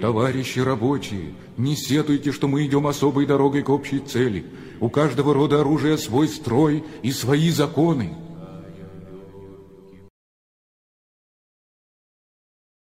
Товарищи рабочие, не сетуйте, что мы идем особой дорогой к общей цели. У каждого рода оружия свой строй и свои законы.